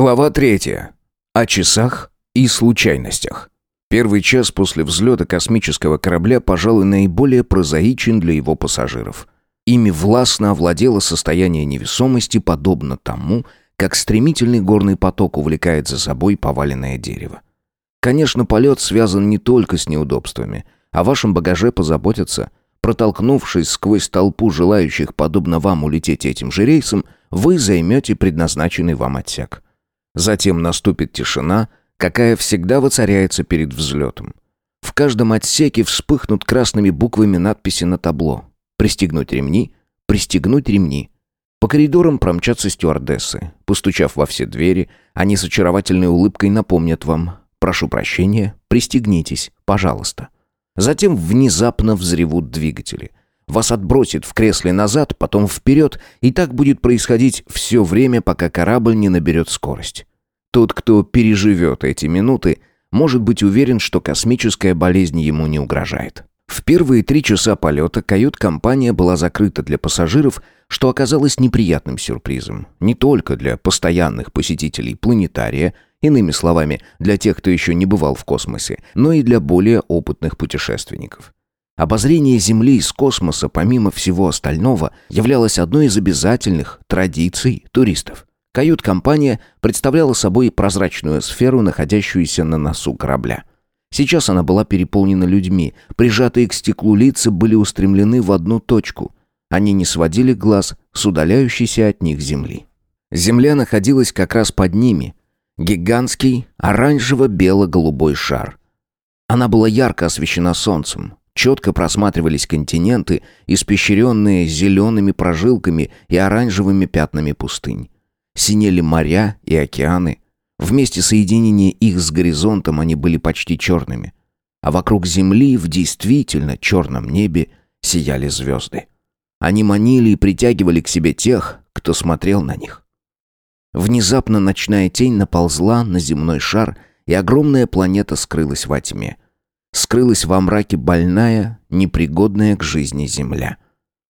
Глава третья. О часах и случайностях. Первый час после взлета космического корабля, пожалуй, наиболее прозаичен для его пассажиров. Ими властно овладело состояние невесомости, подобно тому, как стремительный горный поток увлекает за собой поваленное дерево. Конечно, полет связан не только с неудобствами. О вашем багаже позаботятся. Протолкнувшись сквозь толпу желающих, подобно вам, улететь этим же рейсом, вы займете предназначенный вам отсек. Затем наступит тишина, какая всегда воцаряется перед взлетом. В каждом отсеке вспыхнут красными буквами надписи на табло. «Пристегнуть ремни», «Пристегнуть ремни». По коридорам промчатся стюардессы. Постучав во все двери, они с очаровательной улыбкой напомнят вам «Прошу прощения, пристегнитесь, пожалуйста». Затем внезапно взревут двигатели. Вас отбросит в кресле назад, потом вперед, и так будет происходить все время, пока корабль не наберет скорость. Тот, кто переживет эти минуты, может быть уверен, что космическая болезнь ему не угрожает. В первые три часа полета кают-компания была закрыта для пассажиров, что оказалось неприятным сюрпризом. Не только для постоянных посетителей планетария, иными словами, для тех, кто еще не бывал в космосе, но и для более опытных путешественников. Обозрение Земли из космоса, помимо всего остального, являлось одной из обязательных традиций туристов. Кают-компания представляла собой прозрачную сферу, находящуюся на носу корабля. Сейчас она была переполнена людьми. Прижатые к стеклу лица были устремлены в одну точку. Они не сводили глаз с удаляющейся от них земли. Земля находилась как раз под ними. Гигантский оранжево-бело-голубой шар. Она была ярко освещена солнцем. Четко просматривались континенты, испещренные зелеными прожилками и оранжевыми пятнами пустынь синели моря и океаны. Вместе соединения их с горизонтом они были почти черными. А вокруг Земли в действительно черном небе сияли звезды. Они манили и притягивали к себе тех, кто смотрел на них. Внезапно ночная тень наползла на земной шар, и огромная планета скрылась во тьме. Скрылась во мраке больная, непригодная к жизни Земля.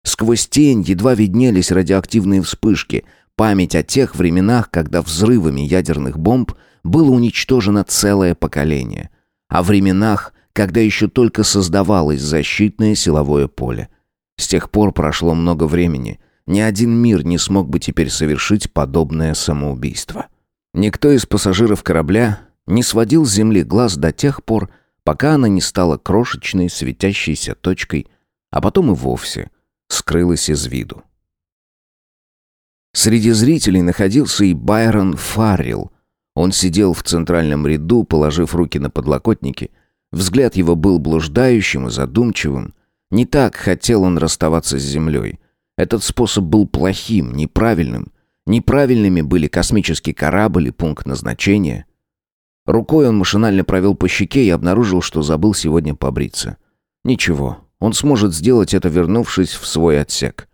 Сквозь тень едва виднелись радиоактивные вспышки, Память о тех временах, когда взрывами ядерных бомб было уничтожено целое поколение. О временах, когда еще только создавалось защитное силовое поле. С тех пор прошло много времени. Ни один мир не смог бы теперь совершить подобное самоубийство. Никто из пассажиров корабля не сводил с земли глаз до тех пор, пока она не стала крошечной светящейся точкой, а потом и вовсе скрылась из виду. Среди зрителей находился и Байрон Фаррелл. Он сидел в центральном ряду, положив руки на подлокотники. Взгляд его был блуждающим и задумчивым. Не так хотел он расставаться с землей. Этот способ был плохим, неправильным. Неправильными были космический корабль и пункт назначения. Рукой он машинально провел по щеке и обнаружил, что забыл сегодня побриться. Ничего, он сможет сделать это, вернувшись в свой отсек.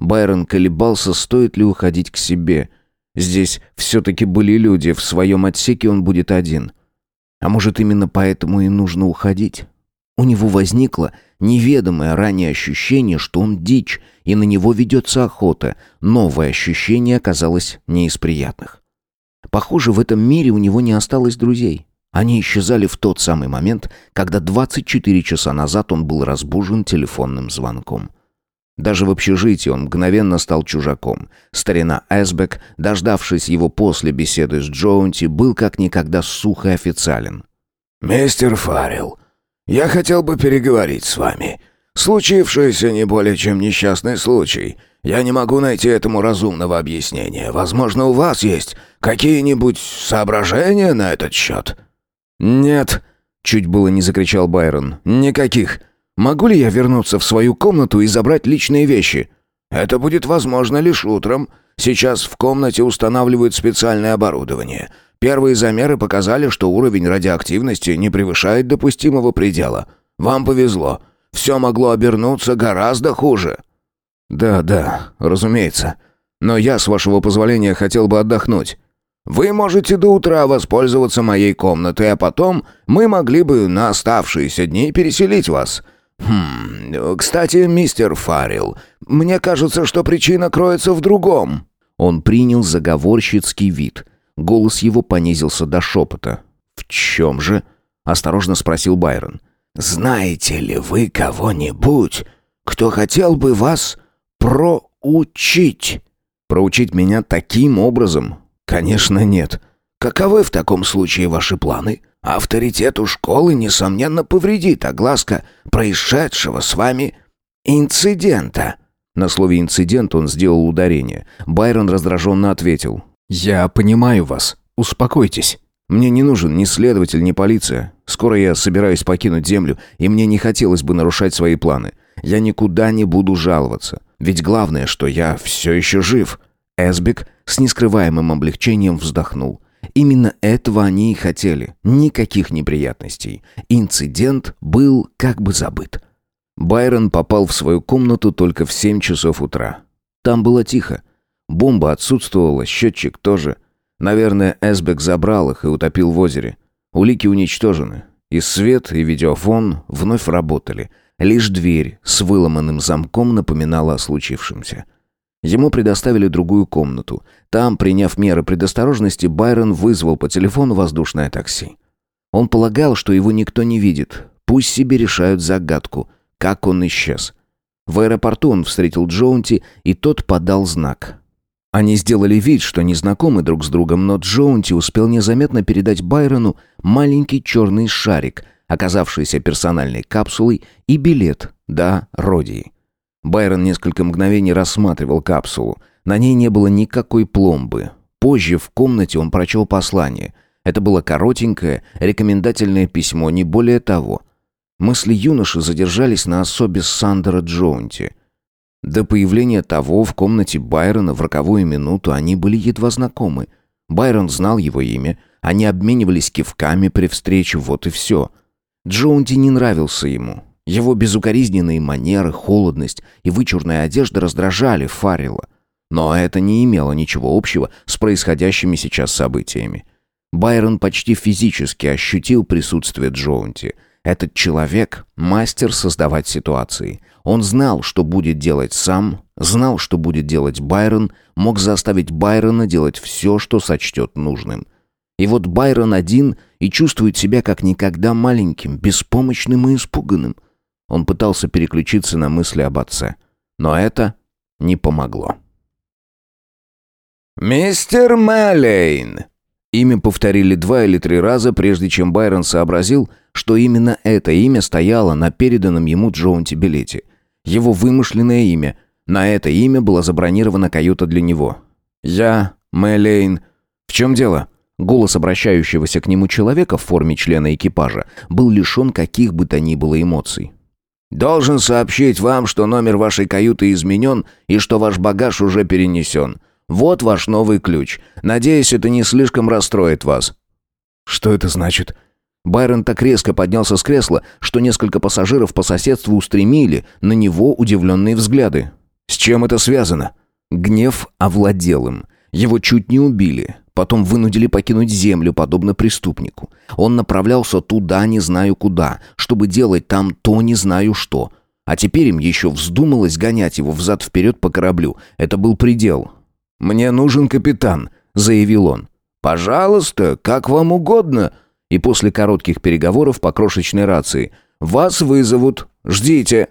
Байрон колебался, стоит ли уходить к себе. Здесь все-таки были люди, в своем отсеке он будет один. А может, именно поэтому и нужно уходить? У него возникло неведомое ранее ощущение, что он дичь, и на него ведется охота. Новое ощущение оказалось не из приятных. Похоже, в этом мире у него не осталось друзей. Они исчезали в тот самый момент, когда 24 часа назад он был разбужен телефонным звонком. Даже в общежитии он мгновенно стал чужаком. Старина Эсбек, дождавшись его после беседы с Джоунти, был как никогда сухо официален. «Мистер Фаррелл, я хотел бы переговорить с вами. Случившееся не более чем несчастный случай. Я не могу найти этому разумного объяснения. Возможно, у вас есть какие-нибудь соображения на этот счет?» «Нет», — чуть было не закричал Байрон. «Никаких. Могу ли я вернуться в свою комнату и забрать личные вещи? Это будет возможно лишь утром. Сейчас в комнате устанавливают специальное оборудование. Первые замеры показали, что уровень радиоактивности не превышает допустимого предела. Вам повезло. Все могло обернуться гораздо хуже. Да, да, разумеется. Но я, с вашего позволения, хотел бы отдохнуть. Вы можете до утра воспользоваться моей комнатой, а потом мы могли бы на оставшиеся дни переселить вас. «Хм... Кстати, мистер Фаррелл, мне кажется, что причина кроется в другом». Он принял заговорщицкий вид. Голос его понизился до шепота. «В чем же?» — осторожно спросил Байрон. «Знаете ли вы кого-нибудь, кто хотел бы вас проучить?» «Проучить меня таким образом?» «Конечно, нет». «Каковы в таком случае ваши планы?» Авторитету школы, несомненно, повредит огласка происшедшего с вами инцидента». На слове «инцидент» он сделал ударение. Байрон раздраженно ответил. «Я понимаю вас. Успокойтесь. Мне не нужен ни следователь, ни полиция. Скоро я собираюсь покинуть Землю, и мне не хотелось бы нарушать свои планы. Я никуда не буду жаловаться. Ведь главное, что я все еще жив». Эсбик с нескрываемым облегчением вздохнул. Именно этого они и хотели. Никаких неприятностей. Инцидент был как бы забыт. Байрон попал в свою комнату только в 7 часов утра. Там было тихо. Бомба отсутствовала, счетчик тоже. Наверное, Эсбек забрал их и утопил в озере. Улики уничтожены. И свет, и видеофон вновь работали. Лишь дверь с выломанным замком напоминала о случившемся. Ему предоставили другую комнату. Там, приняв меры предосторожности, Байрон вызвал по телефону воздушное такси. Он полагал, что его никто не видит. Пусть себе решают загадку, как он исчез. В аэропорту он встретил Джоунти, и тот подал знак. Они сделали вид, что не знакомы друг с другом, но Джоунти успел незаметно передать Байрону маленький черный шарик, оказавшийся персональной капсулой, и билет до Родии. Байрон несколько мгновений рассматривал капсулу. На ней не было никакой пломбы. Позже в комнате он прочел послание. Это было коротенькое, рекомендательное письмо, не более того. Мысли юноши задержались на особе Сандера Джоунти. До появления того в комнате Байрона в роковую минуту они были едва знакомы. Байрон знал его имя, они обменивались кивками при встрече, вот и все. Джоунти не нравился ему. Его безукоризненные манеры, холодность и вычурная одежда раздражали Фаррелла. Но это не имело ничего общего с происходящими сейчас событиями. Байрон почти физически ощутил присутствие Джоунти. Этот человек — мастер создавать ситуации. Он знал, что будет делать сам, знал, что будет делать Байрон, мог заставить Байрона делать все, что сочтет нужным. И вот Байрон один и чувствует себя как никогда маленьким, беспомощным и испуганным — он пытался переключиться на мысли об отце. Но это не помогло. «Мистер Малейн!» Имя повторили два или три раза, прежде чем Байрон сообразил, что именно это имя стояло на переданном ему Джоунти билете. Его вымышленное имя. На это имя была забронирована каюта для него. «Я, Мэлейн. В чем дело?» Голос обращающегося к нему человека в форме члена экипажа был лишен каких бы то ни было эмоций. Должен сообщить вам, что номер вашей каюты изменен и что ваш багаж уже перенесен. Вот ваш новый ключ. Надеюсь, это не слишком расстроит вас». «Что это значит?» Байрон так резко поднялся с кресла, что несколько пассажиров по соседству устремили на него удивленные взгляды. «С чем это связано?» Гнев овладел им. Его чуть не убили. Потом вынудили покинуть землю, подобно преступнику. Он направлялся туда, не знаю куда, чтобы делать там то, не знаю что. А теперь им еще вздумалось гонять его взад-вперед по кораблю. Это был предел. «Мне нужен капитан», — заявил он. «Пожалуйста, как вам угодно». И после коротких переговоров по крошечной рации. «Вас вызовут. Ждите».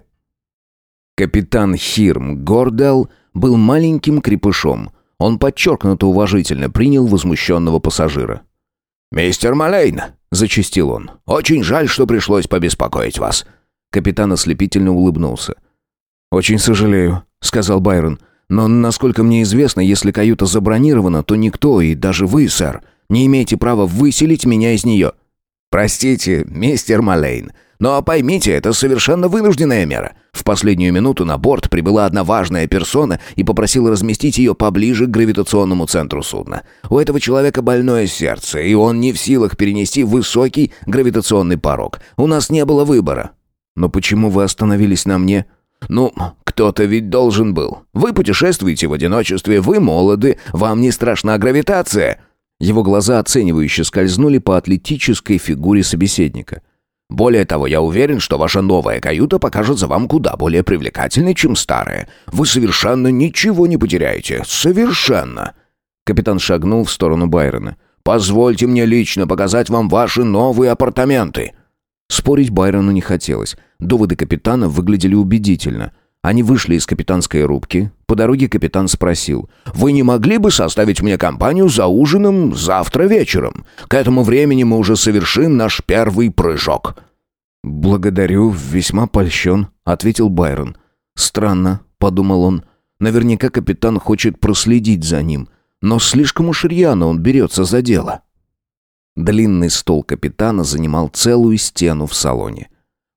Капитан Хирм Гордел был маленьким крепышом — он подчеркнуто уважительно принял возмущенного пассажира. «Мистер Малейн», — зачистил он, — «очень жаль, что пришлось побеспокоить вас». Капитан ослепительно улыбнулся. «Очень сожалею», — сказал Байрон. «Но, насколько мне известно, если каюта забронирована, то никто, и даже вы, сэр, не имеете права выселить меня из нее». «Простите, мистер Малейн, но поймите, это совершенно вынужденная мера. В последнюю минуту на борт прибыла одна важная персона и попросила разместить ее поближе к гравитационному центру судна. У этого человека больное сердце, и он не в силах перенести высокий гравитационный порог. У нас не было выбора. Но почему вы остановились на мне? Ну, кто-то ведь должен был. Вы путешествуете в одиночестве, вы молоды, вам не страшна гравитация. Его глаза оценивающе скользнули по атлетической фигуре собеседника. Более того, я уверен, что ваша новая каюта покажется вам куда более привлекательной, чем старая. Вы совершенно ничего не потеряете. Совершенно. Капитан шагнул в сторону Байрона. «Позвольте мне лично показать вам ваши новые апартаменты». Спорить Байрону не хотелось. Доводы капитана выглядели убедительно. Они вышли из капитанской рубки. По дороге капитан спросил. «Вы не могли бы составить мне компанию за ужином завтра вечером? К этому времени мы уже совершим наш первый прыжок». «Благодарю, весьма польщен», — ответил Байрон. «Странно», — подумал он. «Наверняка капитан хочет проследить за ним, но слишком уж рьяно он берется за дело». Длинный стол капитана занимал целую стену в салоне.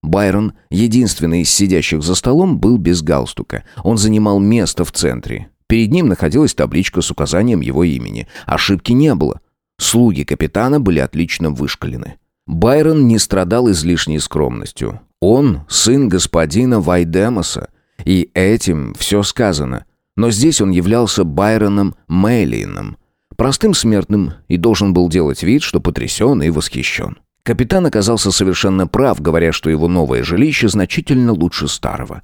Байрон, единственный из сидящих за столом, был без галстука. Он занимал место в центре. Перед ним находилась табличка с указанием его имени. Ошибки не было. Слуги капитана были отлично вышкалены. Байрон не страдал излишней скромностью. Он сын господина Вайдемоса, и этим все сказано. Но здесь он являлся Байроном Мейлином, простым смертным и должен был делать вид, что потрясен и восхищен. Капитан оказался совершенно прав, говоря, что его новое жилище значительно лучше старого.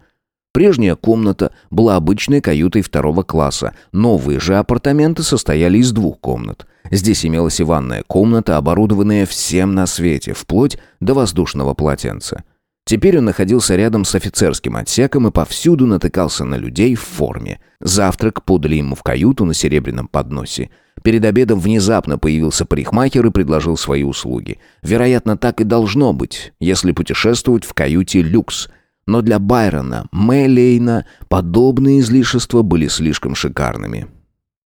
Прежняя комната была обычной каютой второго класса, новые же апартаменты состояли из двух комнат. Здесь имелась и ванная комната, оборудованная всем на свете, вплоть до воздушного полотенца. Теперь он находился рядом с офицерским отсеком и повсюду натыкался на людей в форме. Завтрак подали ему в каюту на серебряном подносе. Перед обедом внезапно появился парикмахер и предложил свои услуги. Вероятно, так и должно быть, если путешествовать в каюте «Люкс». Но для Байрона, Мэлейна, подобные излишества были слишком шикарными.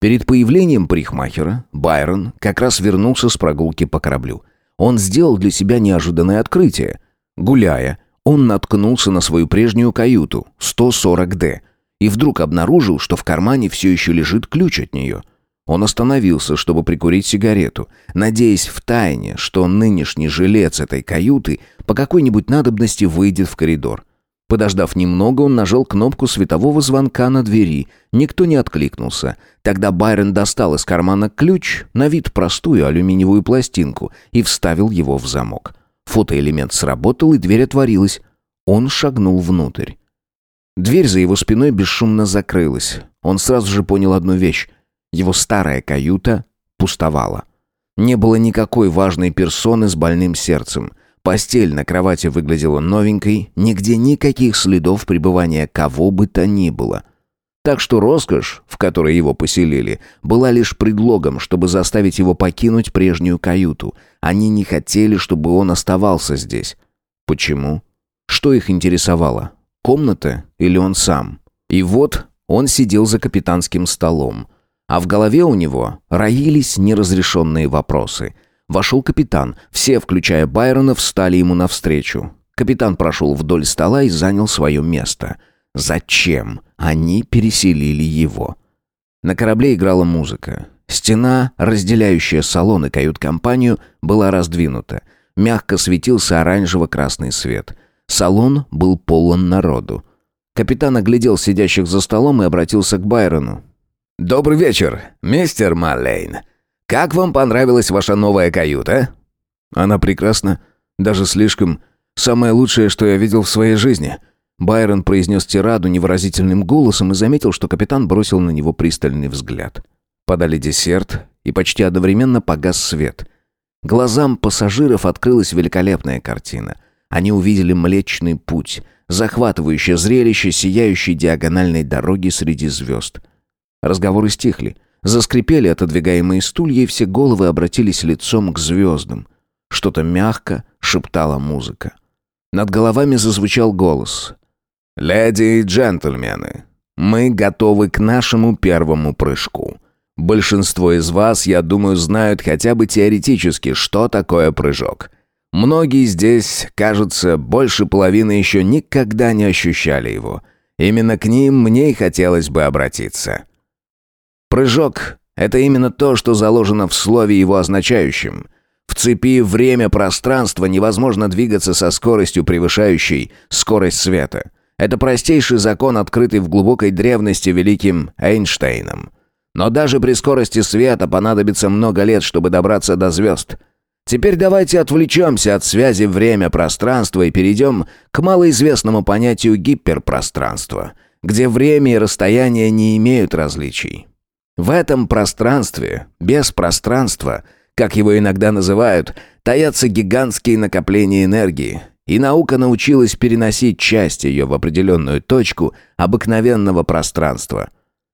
Перед появлением парикмахера Байрон как раз вернулся с прогулки по кораблю. Он сделал для себя неожиданное открытие. Гуляя, он наткнулся на свою прежнюю каюту, 140D, и вдруг обнаружил, что в кармане все еще лежит ключ от нее. Он остановился, чтобы прикурить сигарету, надеясь в тайне, что нынешний жилец этой каюты по какой-нибудь надобности выйдет в коридор. Подождав немного, он нажал кнопку светового звонка на двери. Никто не откликнулся. Тогда Байрон достал из кармана ключ, на вид простую алюминиевую пластинку, и вставил его в замок. Фотоэлемент сработал, и дверь отворилась. Он шагнул внутрь. Дверь за его спиной бесшумно закрылась. Он сразу же понял одну вещь. Его старая каюта пустовала. Не было никакой важной персоны с больным сердцем. Постель на кровати выглядела новенькой, нигде никаких следов пребывания кого бы то ни было. Так что роскошь, в которой его поселили, была лишь предлогом, чтобы заставить его покинуть прежнюю каюту. Они не хотели, чтобы он оставался здесь. Почему? Что их интересовало? Комната или он сам? И вот он сидел за капитанским столом. А в голове у него роились неразрешенные вопросы. Вошел капитан. Все, включая Байрона, встали ему навстречу. Капитан прошел вдоль стола и занял свое место – Зачем они переселили его? На корабле играла музыка. Стена, разделяющая салон и кают-компанию, была раздвинута. Мягко светился оранжево-красный свет. Салон был полон народу. Капитан оглядел сидящих за столом и обратился к Байрону. «Добрый вечер, мистер Маллейн. Как вам понравилась ваша новая каюта?» «Она прекрасна. Даже слишком. Самое лучшее, что я видел в своей жизни», Байрон произнес тираду невыразительным голосом и заметил, что капитан бросил на него пристальный взгляд. Подали десерт, и почти одновременно погас свет. Глазам пассажиров открылась великолепная картина. Они увидели Млечный Путь, захватывающее зрелище сияющей диагональной дороги среди звезд. Разговоры стихли. Заскрипели отодвигаемые стулья, и все головы обратились лицом к звездам. Что-то мягко шептала музыка. Над головами зазвучал голос. «Леди и джентльмены, мы готовы к нашему первому прыжку. Большинство из вас, я думаю, знают хотя бы теоретически, что такое прыжок. Многие здесь, кажется, больше половины еще никогда не ощущали его. Именно к ним мне и хотелось бы обратиться. Прыжок — это именно то, что заложено в слове его означающем. В цепи время-пространство невозможно двигаться со скоростью, превышающей скорость света — это простейший закон, открытый в глубокой древности великим Эйнштейном. Но даже при скорости света понадобится много лет, чтобы добраться до звезд. Теперь давайте отвлечемся от связи время-пространства и перейдем к малоизвестному понятию гиперпространства, где время и расстояние не имеют различий. В этом пространстве, без пространства, как его иногда называют, таятся гигантские накопления энергии, и наука научилась переносить часть ее в определенную точку обыкновенного пространства.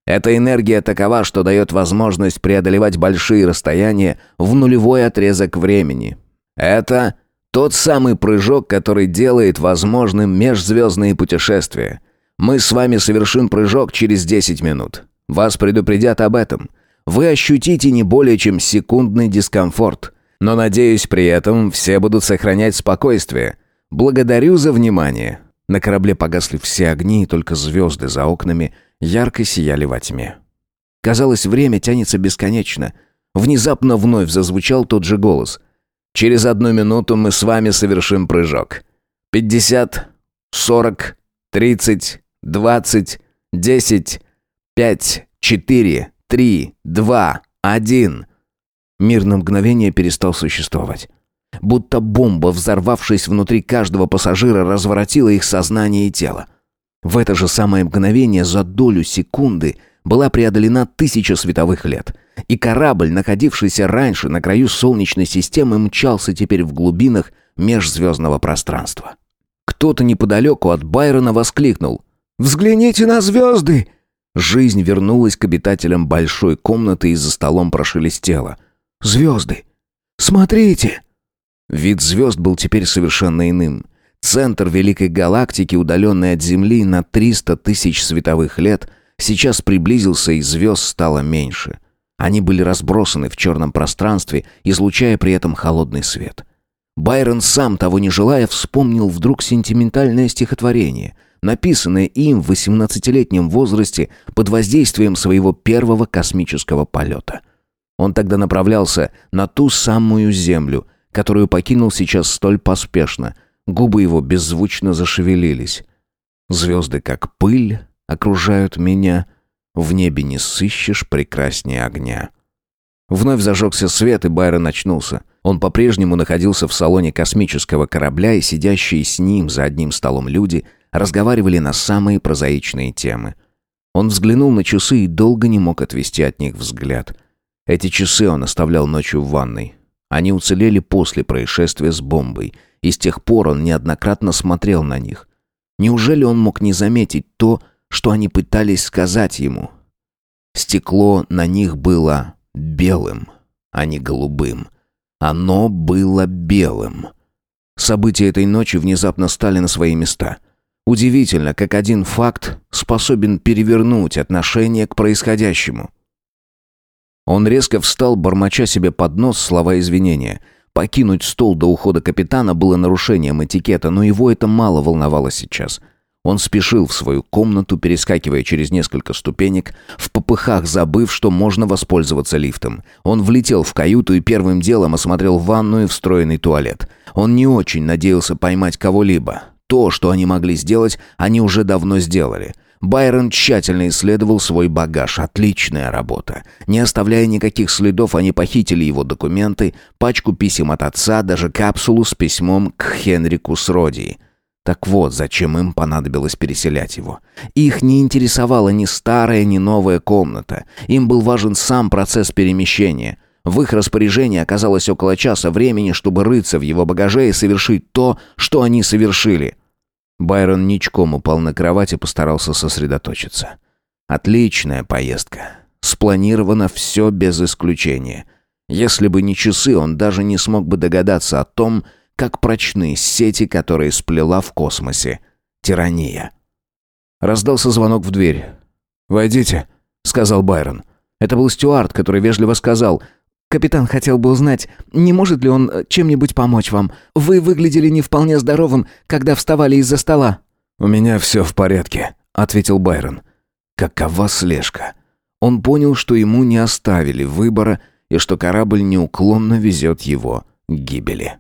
Эта энергия такова, что дает возможность преодолевать большие расстояния в нулевой отрезок времени. Это тот самый прыжок, который делает возможным межзвездные путешествия. Мы с вами совершим прыжок через 10 минут. Вас предупредят об этом. Вы ощутите не более чем секундный дискомфорт. Но, надеюсь, при этом все будут сохранять спокойствие. Благодарю за внимание. На корабле погасли все огни, и только звезды за окнами ярко сияли во тьме. Казалось, время тянется бесконечно. Внезапно вновь зазвучал тот же голос. «Через одну минуту мы с вами совершим прыжок. Пятьдесят, сорок, тридцать, двадцать, десять, пять, четыре, три, два, один». Мир на мгновение перестал существовать. Будто бомба, взорвавшись внутри каждого пассажира, разворотила их сознание и тело. В это же самое мгновение за долю секунды была преодолена тысяча световых лет, и корабль, находившийся раньше на краю Солнечной системы, мчался теперь в глубинах межзвездного пространства. Кто-то неподалеку от Байрона воскликнул «Взгляните на звезды!» Жизнь вернулась к обитателям большой комнаты и за столом прошелестела. «Звезды! Смотрите!» Вид звезд был теперь совершенно иным. Центр Великой Галактики, удаленный от Земли на 300 тысяч световых лет, сейчас приблизился и звезд стало меньше. Они были разбросаны в черном пространстве, излучая при этом холодный свет. Байрон, сам того не желая, вспомнил вдруг сентиментальное стихотворение, написанное им в 18-летнем возрасте под воздействием своего первого космического полета. Он тогда направлялся на ту самую Землю, которую покинул сейчас столь поспешно. Губы его беззвучно зашевелились. Звезды, как пыль, окружают меня. В небе не сыщешь прекраснее огня. Вновь зажегся свет, и Байрон очнулся. Он по-прежнему находился в салоне космического корабля, и сидящие с ним за одним столом люди разговаривали на самые прозаичные темы. Он взглянул на часы и долго не мог отвести от них взгляд. Эти часы он оставлял ночью в ванной. Они уцелели после происшествия с бомбой, и с тех пор он неоднократно смотрел на них. Неужели он мог не заметить то, что они пытались сказать ему? Стекло на них было белым, а не голубым. Оно было белым. События этой ночи внезапно стали на свои места. Удивительно, как один факт способен перевернуть отношение к происходящему. Он резко встал, бормоча себе под нос слова извинения. Покинуть стол до ухода капитана было нарушением этикета, но его это мало волновало сейчас. Он спешил в свою комнату, перескакивая через несколько ступенек, в попыхах забыв, что можно воспользоваться лифтом. Он влетел в каюту и первым делом осмотрел ванную и встроенный туалет. Он не очень надеялся поймать кого-либо. То, что они могли сделать, они уже давно сделали — Байрон тщательно исследовал свой багаж. Отличная работа. Не оставляя никаких следов, они похитили его документы, пачку писем от отца, даже капсулу с письмом к Хенрику Сроди. Так вот, зачем им понадобилось переселять его. Их не интересовала ни старая, ни новая комната. Им был важен сам процесс перемещения. В их распоряжении оказалось около часа времени, чтобы рыться в его багаже и совершить то, что они совершили – Байрон ничком упал на кровать и постарался сосредоточиться. Отличная поездка. Спланировано все без исключения. Если бы не часы, он даже не смог бы догадаться о том, как прочны сети, которые сплела в космосе. Тирания. Раздался звонок в дверь. «Войдите», — сказал Байрон. Это был Стюарт, который вежливо сказал Капитан хотел бы узнать, не может ли он э, чем-нибудь помочь вам. Вы выглядели не вполне здоровым, когда вставали из-за стола». «У меня все в порядке», — ответил Байрон. Какова слежка? Он понял, что ему не оставили выбора и что корабль неуклонно везет его к гибели.